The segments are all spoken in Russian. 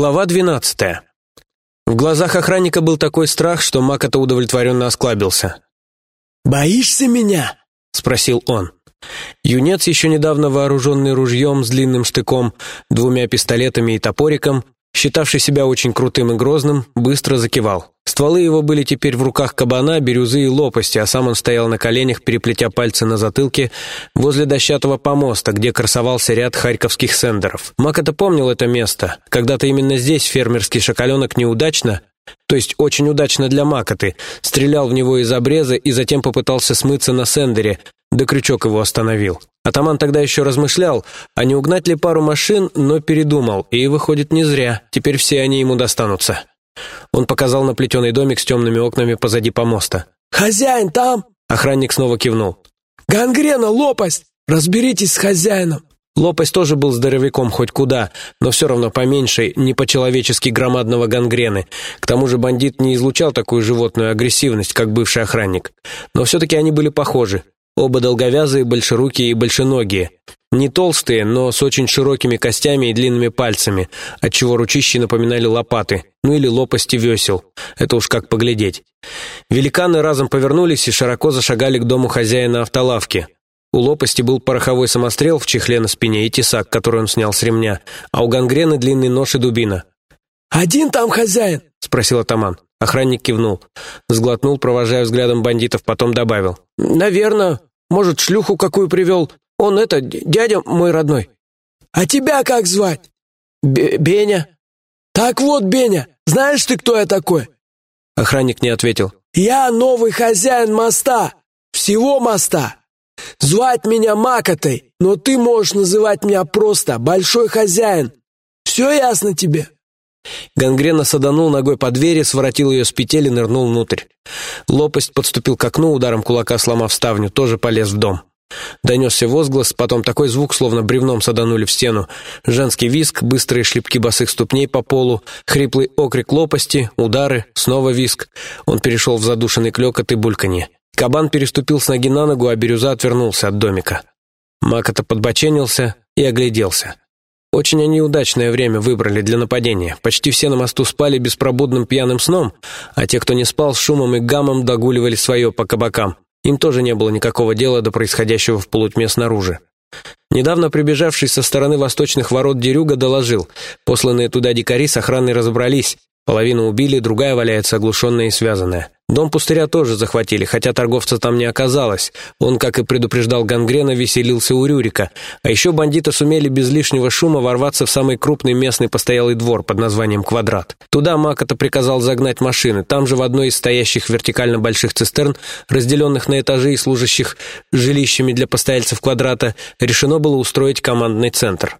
Глава двенадцатая. В глазах охранника был такой страх, что Макота удовлетворенно осклабился. «Боишься меня?» — спросил он. Юнец, еще недавно вооруженный ружьем с длинным штыком, двумя пистолетами и топориком, считавший себя очень крутым и грозным, быстро закивал. Стволы его были теперь в руках кабана, бирюзы и лопасти, а сам он стоял на коленях, переплетя пальцы на затылке, возле дощатого помоста, где красовался ряд харьковских сендеров. Мак это помнил это место. Когда-то именно здесь фермерский шоколенок неудачно, то есть очень удачно для Макоты, стрелял в него из обреза и затем попытался смыться на сендере, да крючок его остановил. Атаман тогда еще размышлял, а не угнать ли пару машин, но передумал, и выходит не зря, теперь все они ему достанутся. Он показал на плетеный домик с темными окнами позади помоста. «Хозяин там?» Охранник снова кивнул. «Гангрена, лопасть! Разберитесь с хозяином!» Лопасть тоже был здоровяком хоть куда, но все равно поменьше, не по-человечески громадного гангрены. К тому же бандит не излучал такую животную агрессивность, как бывший охранник. Но все-таки они были похожи. Оба долговязые, большерукие и большеногие. Не толстые, но с очень широкими костями и длинными пальцами, отчего ручищи напоминали лопаты, ну или лопасти весел. Это уж как поглядеть. Великаны разом повернулись и широко зашагали к дому хозяина автолавки. У лопасти был пороховой самострел в чехле на спине и тесак, который он снял с ремня, а у гангрены длинный нож и дубина. «Один там хозяин?» — спросил атаман. Охранник кивнул. Сглотнул, провожая взглядом бандитов, потом добавил. «Наверное. Может, шлюху какую привел. Он это, дядя мой родной». «А тебя как звать?» Б «Беня». «Так вот, Беня, знаешь ты, кто я такой?» Охранник не ответил. «Я новый хозяин моста. Всего моста. Звать меня Макотой, но ты можешь называть меня просто Большой Хозяин. Все ясно тебе?» Гангрена саданул ногой по двери, своротил ее с петель и нырнул внутрь. Лопасть подступил к окну, ударом кулака сломав ставню, тоже полез в дом. Донесся возглас, потом такой звук, словно бревном саданули в стену. Женский виск, быстрые шлепки босых ступней по полу, хриплый окрик лопасти, удары, снова виск. Он перешел в задушенный клёкот и бульканье. Кабан переступил с ноги на ногу, а бирюза отвернулся от домика. Макота подбоченился и огляделся. Очень они удачное время выбрали для нападения. Почти все на мосту спали беспробудным пьяным сном, а те, кто не спал, с шумом и гамом догуливали свое по кабакам. Им тоже не было никакого дела до происходящего в полутьме снаружи. Недавно прибежавший со стороны восточных ворот Дерюга доложил. Посланные туда дикари с охраной разобрались. Половину убили, другая валяется оглушенная и связанная. Дом пустыря тоже захватили, хотя торговца там не оказалось. Он, как и предупреждал Гангрена, веселился у Рюрика. А еще бандиты сумели без лишнего шума ворваться в самый крупный местный постоялый двор под названием «Квадрат». Туда Макота приказал загнать машины. Там же в одной из стоящих вертикально больших цистерн, разделенных на этажи и служащих жилищами для постояльцев «Квадрата», решено было устроить командный центр.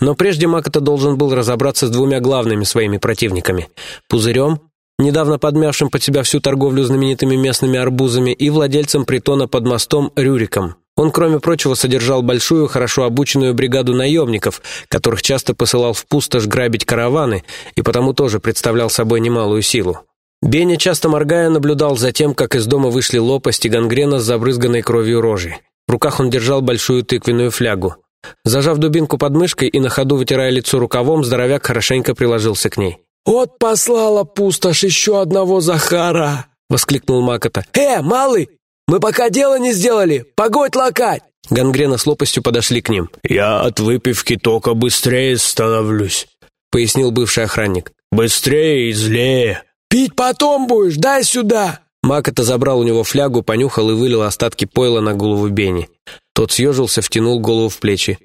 Но прежде Макота должен был разобраться с двумя главными своими противниками – Пузырем недавно подмявшим под себя всю торговлю знаменитыми местными арбузами, и владельцем притона под мостом Рюриком. Он, кроме прочего, содержал большую, хорошо обученную бригаду наемников, которых часто посылал в пустошь грабить караваны, и потому тоже представлял собой немалую силу. Беня, часто моргая, наблюдал за тем, как из дома вышли лопасть и гангрена с забрызганной кровью рожей. В руках он держал большую тыквенную флягу. Зажав дубинку под мышкой и на ходу вытирая лицо рукавом, здоровяк хорошенько приложился к ней. «Вот послала пустошь еще одного Захара!» — воскликнул Макота. «Э, малый, мы пока дело не сделали! Погодь лакать!» Гангрена с лопастью подошли к ним. «Я от выпивки только быстрее становлюсь», — пояснил бывший охранник. «Быстрее и злее». «Пить потом будешь, дай сюда!» Макота забрал у него флягу, понюхал и вылил остатки пойла на голову Бени. Тот съежился, втянул голову в плечи.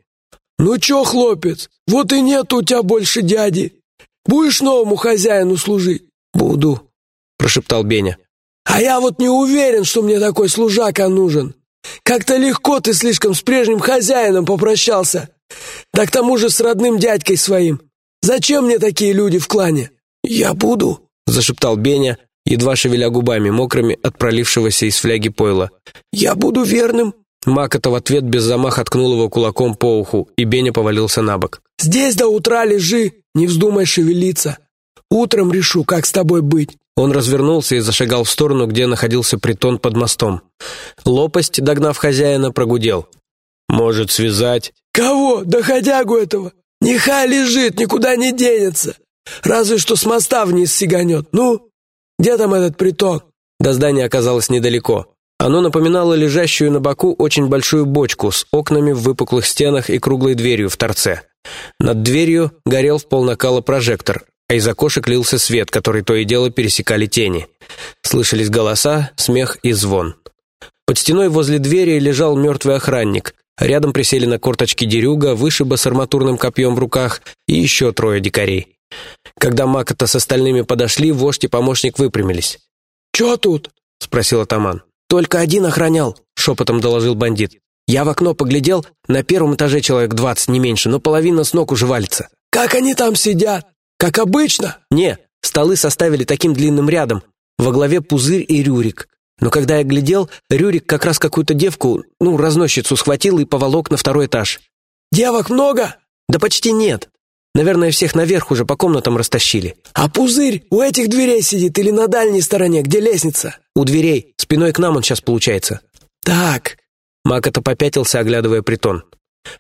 «Ну чё, хлопец, вот и нет у тебя больше дяди. Будешь новому хозяину служить?» «Буду», — прошептал Беня. «А я вот не уверен, что мне такой служака нужен. Как-то легко ты слишком с прежним хозяином попрощался. Да к тому же с родным дядькой своим. Зачем мне такие люди в клане?» «Я буду», — зашептал Беня, едва шевеля губами, мокрыми от пролившегося из фляги пойла. «Я буду верным». Макота в ответ без замаха ткнул его кулаком по уху, и Беня повалился на бок. «Здесь до утра лежи, не вздумай шевелиться. Утром решу, как с тобой быть». Он развернулся и зашагал в сторону, где находился притон под мостом. Лопасть, догнав хозяина, прогудел. «Может, связать?» «Кого? Доходягу этого? Нехай лежит, никуда не денется. Разве что с моста вниз сиганет. Ну, где там этот притон?» До здания оказалось недалеко. Оно напоминало лежащую на боку очень большую бочку с окнами в выпуклых стенах и круглой дверью в торце. Над дверью горел в полнакала прожектор, а из окошек лился свет, который то и дело пересекали тени. Слышались голоса, смех и звон. Под стеной возле двери лежал мертвый охранник. Рядом присели на корточки дерюга, вышиба с арматурным копьем в руках и еще трое дикарей. Когда Макота с остальными подошли, вождь и помощник выпрямились. «Че тут?» — спросил атаман. «Только один охранял», — шепотом доложил бандит. «Я в окно поглядел, на первом этаже человек двадцать, не меньше, но половина с ног уже валится». «Как они там сидят? Как обычно?» «Не, столы составили таким длинным рядом. Во главе пузырь и Рюрик. Но когда я глядел, Рюрик как раз какую-то девку, ну, разносчицу схватил и поволок на второй этаж». «Девок много?» «Да почти нет. Наверное, всех наверх уже по комнатам растащили». «А пузырь у этих дверей сидит или на дальней стороне, где лестница?» «У дверей. Спиной к нам он сейчас получается». «Так». Макота попятился, оглядывая притон.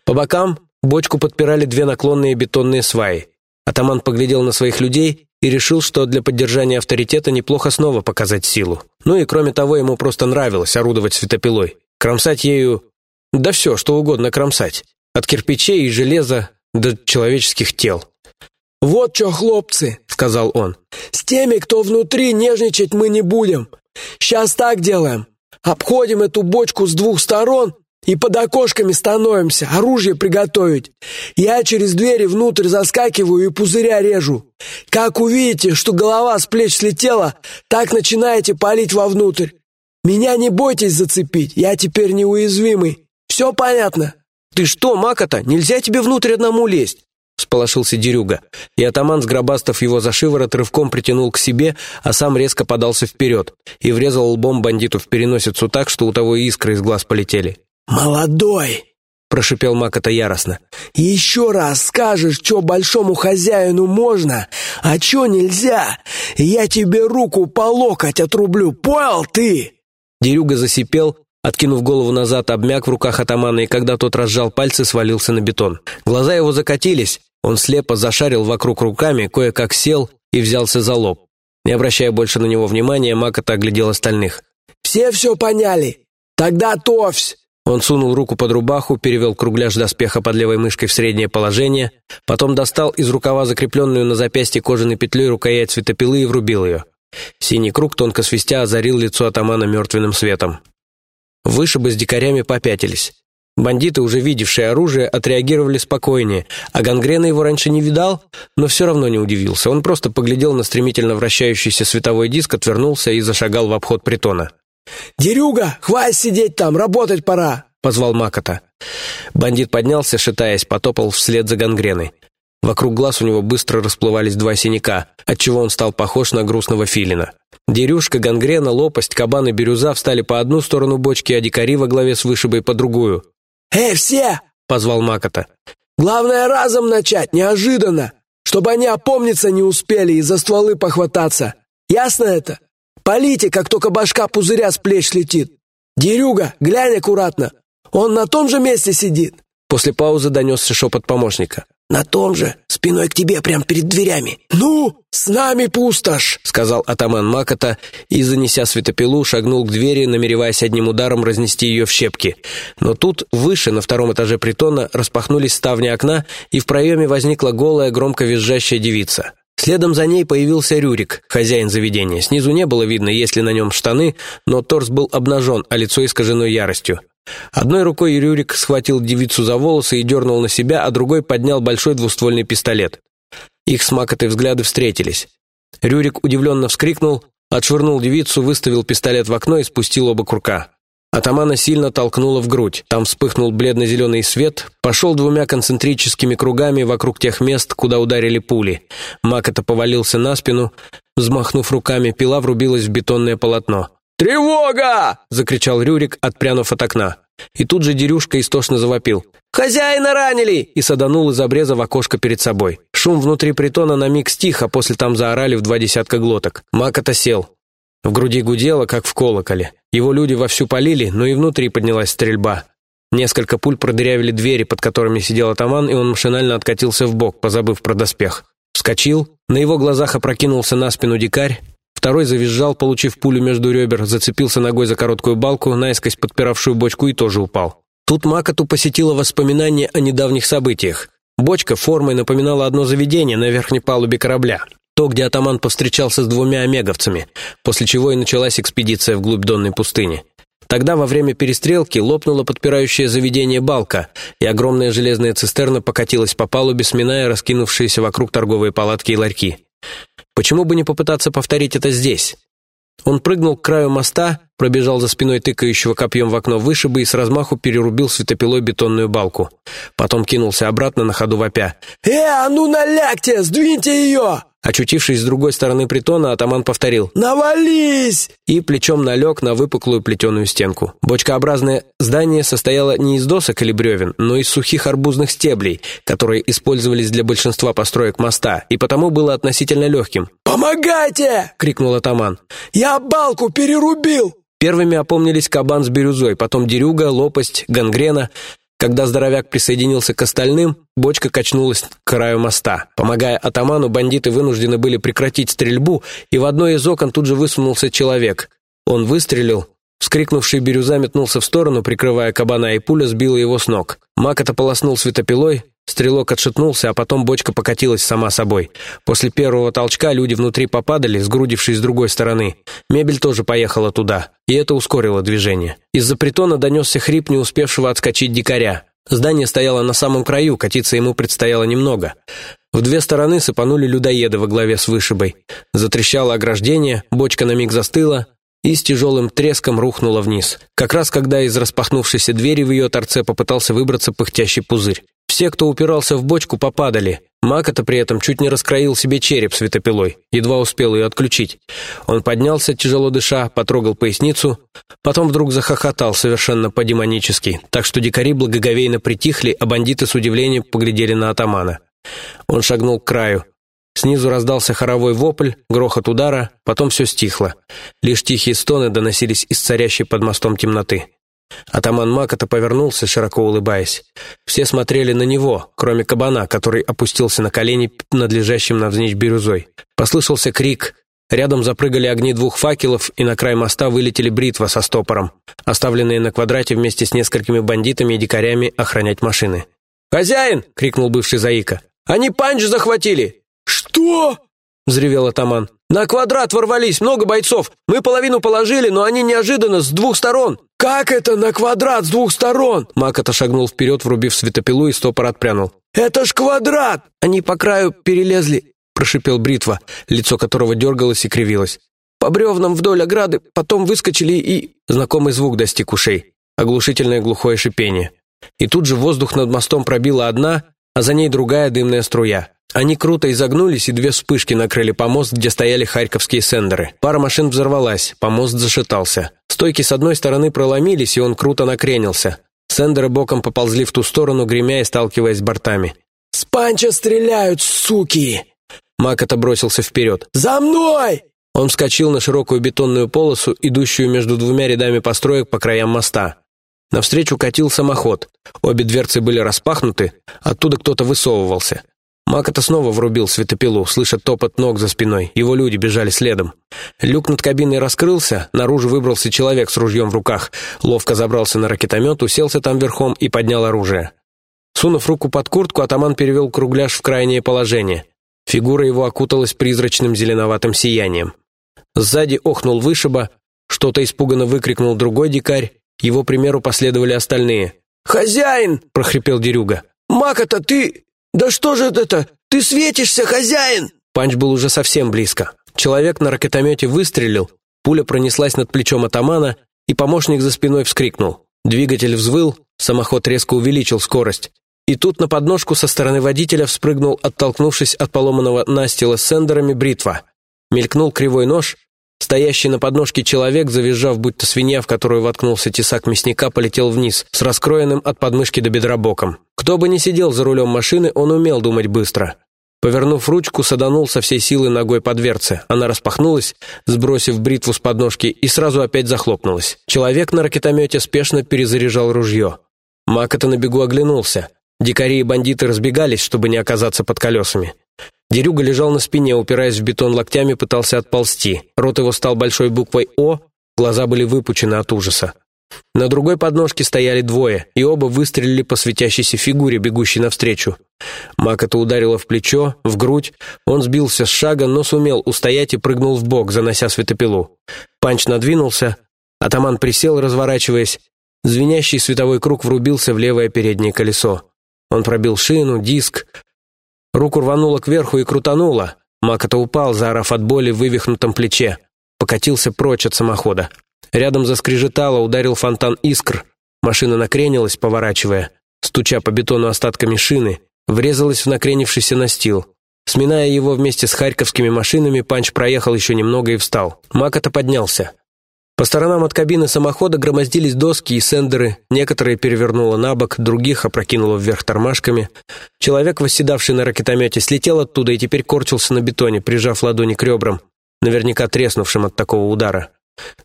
По бокам бочку подпирали две наклонные бетонные сваи. Атаман поглядел на своих людей и решил, что для поддержания авторитета неплохо снова показать силу. Ну и кроме того, ему просто нравилось орудовать светопилой. Кромсать ею... Да все, что угодно кромсать. От кирпичей и железа до человеческих тел. «Вот что, хлопцы», — сказал он, — «с теми, кто внутри, нежничать мы не будем. Сейчас так делаем. Обходим эту бочку с двух сторон и под окошками становимся, оружие приготовить. Я через двери внутрь заскакиваю и пузыря режу. Как увидите, что голова с плеч слетела, так начинаете палить вовнутрь. Меня не бойтесь зацепить, я теперь неуязвимый. Все понятно?» «Ты что, Макота, нельзя тебе внутрь одному лезть!» Всполошился Дерюга, и атаман, сгробастав его за шиворот, рывком притянул к себе, а сам резко подался вперед и врезал лбом бандиту в переносицу так, что у того искры из глаз полетели. «Молодой!» — прошипел Макота яростно. «Еще раз скажешь, что большому хозяину можно, а что нельзя, я тебе руку по локоть отрублю, понял ты?» Дерюга засипел, Откинув голову назад, обмяк в руках атамана, и когда тот разжал пальцы, свалился на бетон. Глаза его закатились, он слепо зашарил вокруг руками, кое-как сел и взялся за лоб. Не обращая больше на него внимания, Макота оглядел остальных. «Все все поняли? Тогда товсь!» Он сунул руку под рубаху, перевел кругляш доспеха под левой мышкой в среднее положение, потом достал из рукава закрепленную на запястье кожаной петлей рукоять светопилы и врубил ее. Синий круг, тонко свистя, озарил лицо атамана мертвенным светом. Вышибы с дикарями попятились. Бандиты, уже видевшие оружие, отреагировали спокойнее, а Гангрена его раньше не видал, но все равно не удивился. Он просто поглядел на стремительно вращающийся световой диск, отвернулся и зашагал в обход притона. «Дерюга, хватит сидеть там, работать пора!» — позвал Макота. Бандит поднялся, шатаясь, потопал вслед за Гангреной. Вокруг глаз у него быстро расплывались два синяка, отчего он стал похож на грустного филина. Дерюшка, гангрена, лопасть, кабан и бирюза встали по одну сторону бочки, а дикари во главе с вышибой по другую. «Эй, все!» — позвал Макота. «Главное разом начать, неожиданно, чтобы они опомниться не успели и за стволы похвататься. Ясно это? Полите, как только башка пузыря с плеч слетит. Дерюга, глянь аккуратно. Он на том же месте сидит». После паузы донесся шепот помощника. «На том же, спиной к тебе, прямо перед дверями». «Ну, с нами пустошь!» — сказал атаман Макота и, занеся светопилу, шагнул к двери, намереваясь одним ударом разнести ее в щепки. Но тут, выше, на втором этаже притона, распахнулись ставни окна, и в проеме возникла голая, громко визжащая девица. Следом за ней появился Рюрик, хозяин заведения. Снизу не было видно, есть ли на нем штаны, но торс был обнажен, а лицо искажено яростью. Одной рукой Рюрик схватил девицу за волосы и дернул на себя, а другой поднял большой двуствольный пистолет. Их с макотой взгляды встретились. Рюрик удивленно вскрикнул, отшвырнул девицу, выставил пистолет в окно и спустил оба курка. Атамана сильно толкнуло в грудь. Там вспыхнул бледно-зеленый свет, пошел двумя концентрическими кругами вокруг тех мест, куда ударили пули. Макота повалился на спину, взмахнув руками, пила врубилась в бетонное полотно. «Тревога!» — закричал Рюрик, отпрянув от окна. И тут же Дерюшка истошно завопил. «Хозяина ранили!» и саданул из обреза в окошко перед собой. Шум внутри притона на миг стих, а после там заорали в два десятка глоток. Макота сел. В груди гудело, как в колоколе. Его люди вовсю полили, но и внутри поднялась стрельба. Несколько пуль продырявили двери, под которыми сидел атаман, и он машинально откатился в бок, позабыв про доспех. Вскочил, На его глазах опрокинулся на спину дикарь, второй завизжал, получив пулю между ребер, зацепился ногой за короткую балку, наискось подпиравшую бочку, и тоже упал. Тут Макоту посетило воспоминание о недавних событиях. Бочка формой напоминала одно заведение на верхней палубе корабля. То, где атаман повстречался с двумя омеговцами, после чего и началась экспедиция вглубь Донной пустыни. Тогда во время перестрелки лопнула подпирающее заведение балка, и огромная железная цистерна покатилась по палубе, сминая раскинувшиеся вокруг торговые палатки и ларьки. Почему бы не попытаться повторить это здесь? Он прыгнул к краю моста, пробежал за спиной тыкающего копьем в окно вышибы и с размаху перерубил светопилой бетонную балку. Потом кинулся обратно на ходу вопя. «Э, а ну налягте, сдвиньте ее!» Очутившись с другой стороны притона, атаман повторил «Навались!» и плечом налег на выпуклую плетеную стенку. Бочкообразное здание состояло не из досок или бревен, но из сухих арбузных стеблей, которые использовались для большинства построек моста, и потому было относительно легким. «Помогайте!» — крикнул атаман. «Я балку перерубил!» Первыми опомнились кабан с бирюзой, потом дерюга, лопасть, гангрена. Когда здоровяк присоединился к остальным, бочка качнулась к краю моста. Помогая атаману, бандиты вынуждены были прекратить стрельбу, и в одно из окон тут же высунулся человек. Он выстрелил, Вскрикнувший бирюза метнулся в сторону, прикрывая кабана, и пуля сбила его с ног. Мак это полоснул светопилой, стрелок отшатнулся, а потом бочка покатилась сама собой. После первого толчка люди внутри попадали, сгрудившись с другой стороны. Мебель тоже поехала туда, и это ускорило движение. Из-за притона донесся хрип не успевшего отскочить дикаря. Здание стояло на самом краю, катиться ему предстояло немного. В две стороны сыпанули людоеды во главе с вышибой. Затрещало ограждение, бочка на миг застыла, и с тяжелым треском рухнула вниз. Как раз когда из распахнувшейся двери в ее торце попытался выбраться пыхтящий пузырь. Все, кто упирался в бочку, попадали. Макота при этом чуть не раскроил себе череп светопилой, едва успел ее отключить. Он поднялся, тяжело дыша, потрогал поясницу, потом вдруг захохотал совершенно по-демонически, так что дикари благоговейно притихли, а бандиты с удивлением поглядели на атамана. Он шагнул к краю. Снизу раздался хоровой вопль, грохот удара, потом все стихло. Лишь тихие стоны доносились из царящей под мостом темноты. Атаман Макота повернулся, широко улыбаясь. Все смотрели на него, кроме кабана, который опустился на колени над лежащим навзничь бирюзой. Послышался крик. Рядом запрыгали огни двух факелов, и на край моста вылетели бритва со стопором, оставленные на квадрате вместе с несколькими бандитами и дикарями охранять машины. «Хозяин!» — крикнул бывший Заика. «Они панч захватили! «Что?» — взревел атаман. «На квадрат ворвались, много бойцов. Мы половину положили, но они неожиданно с двух сторон». «Как это на квадрат с двух сторон?» Мак отошагнул вперед, врубив светопилу, и стопор отпрянул. «Это ж квадрат!» «Они по краю перелезли», — прошипел Бритва, лицо которого дергалось и кривилось. «По бревнам вдоль ограды, потом выскочили и...» Знакомый звук достиг ушей. Оглушительное глухое шипение. И тут же воздух над мостом пробила одна, а за ней другая дымная струя. Они круто изогнулись, и две вспышки накрыли помост, где стояли харьковские сендеры. Пара машин взорвалась, помост зашатался. Стойки с одной стороны проломились, и он круто накренился. Сендеры боком поползли в ту сторону, гремя и сталкиваясь с бортами. «С панча стреляют, суки!» Макота бросился вперед. «За мной!» Он вскочил на широкую бетонную полосу, идущую между двумя рядами построек по краям моста. Навстречу катил самоход. Обе дверцы были распахнуты, оттуда кто-то высовывался. Макота снова врубил светопилу, слыша топот ног за спиной. Его люди бежали следом. Люк над кабиной раскрылся, наружу выбрался человек с ружьем в руках. Ловко забрался на ракетомет, уселся там верхом и поднял оружие. Сунув руку под куртку, атаман перевел кругляш в крайнее положение. Фигура его окуталась призрачным зеленоватым сиянием. Сзади охнул вышиба, что-то испуганно выкрикнул другой дикарь, его примеру последовали остальные. «Хозяин!» — прохрипел Дерюга. «Макота, ты... «Да что же это? Ты светишься, хозяин!» Панч был уже совсем близко. Человек на ракетомете выстрелил, пуля пронеслась над плечом атамана, и помощник за спиной вскрикнул. Двигатель взвыл, самоход резко увеличил скорость. И тут на подножку со стороны водителя вспрыгнул, оттолкнувшись от поломанного настила с сендерами, бритва. Мелькнул кривой нож, Стоящий на подножке человек, завизжав, будто свинья, в которую воткнулся тесак мясника, полетел вниз, с раскроенным от подмышки до бедра боком. Кто бы ни сидел за рулем машины, он умел думать быстро. Повернув ручку, саданул со всей силы ногой по дверце. Она распахнулась, сбросив бритву с подножки, и сразу опять захлопнулась. Человек на ракетомете спешно перезаряжал ружье. Макота на бегу оглянулся. Дикари и бандиты разбегались, чтобы не оказаться под колесами. Дерюга лежал на спине, упираясь в бетон локтями, пытался отползти. Рот его стал большой буквой «О», глаза были выпучены от ужаса. На другой подножке стояли двое, и оба выстрелили по светящейся фигуре, бегущей навстречу. Макота ударила в плечо, в грудь. Он сбился с шага, но сумел устоять и прыгнул в бок, занося светопилу. Панч надвинулся. Атаман присел, разворачиваясь. Звенящий световой круг врубился в левое переднее колесо. Он пробил шину, диск. Руку рвануло кверху и крутануло. Макота упал, заорав от боли в вывихнутом плече. Покатился прочь от самохода. Рядом заскрежетало, ударил фонтан искр. Машина накренилась, поворачивая, стуча по бетону остатками шины, врезалась в накренившийся настил. Сминая его вместе с харьковскими машинами, Панч проехал еще немного и встал. Макота поднялся. По сторонам от кабины самохода громоздились доски и сендеры, некоторые перевернуло на бок, других опрокинуло вверх тормашками. Человек, восседавший на ракетомете, слетел оттуда и теперь корчился на бетоне, прижав ладони к ребрам, наверняка треснувшим от такого удара.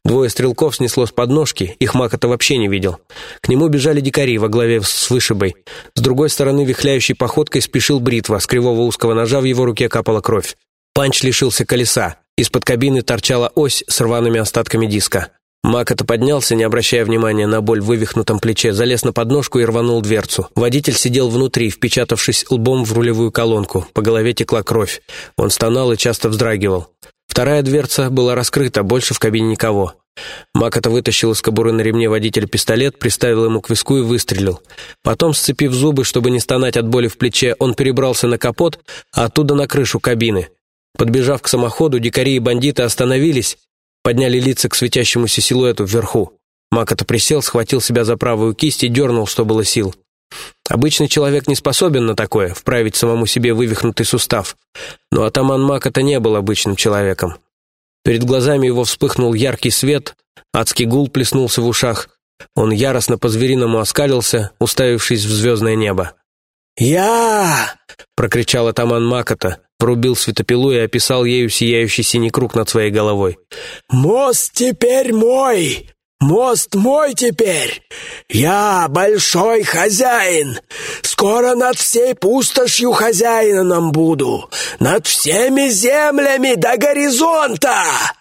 Двое стрелков снесло с подножки, их Макота вообще не видел. К нему бежали дикари во главе с вышибой. С другой стороны, вихляющей походкой спешил бритва, с кривого узкого ножа в его руке капала кровь. Панч лишился колеса. Из-под кабины торчала ось с рваными остатками диска. Макота поднялся, не обращая внимания на боль в вывихнутом плече, залез на подножку и рванул дверцу. Водитель сидел внутри, впечатавшись лбом в рулевую колонку. По голове текла кровь. Он стонал и часто вздрагивал. Вторая дверца была раскрыта, больше в кабине никого. Макота вытащил из кобуры на ремне водитель пистолет, приставил ему к виску и выстрелил. Потом, сцепив зубы, чтобы не стонать от боли в плече, он перебрался на капот, а оттуда на крышу кабины. Подбежав к самоходу, дикари и бандиты остановились, подняли лица к светящемуся силуэту вверху. Макота присел, схватил себя за правую кисть и дернул, что было сил. Обычный человек не способен на такое, вправить самому себе вывихнутый сустав. Но атаман Макота не был обычным человеком. Перед глазами его вспыхнул яркий свет, адский гул плеснулся в ушах. Он яростно по-звериному оскалился, уставившись в звездное небо. «Я!» — прокричал атаман Макота, порубил светопилу и описал ею сияющий синий круг над своей головой. «Мост теперь мой! Мост мой теперь! Я большой хозяин! Скоро над всей пустошью хозяином буду! Над всеми землями до горизонта!»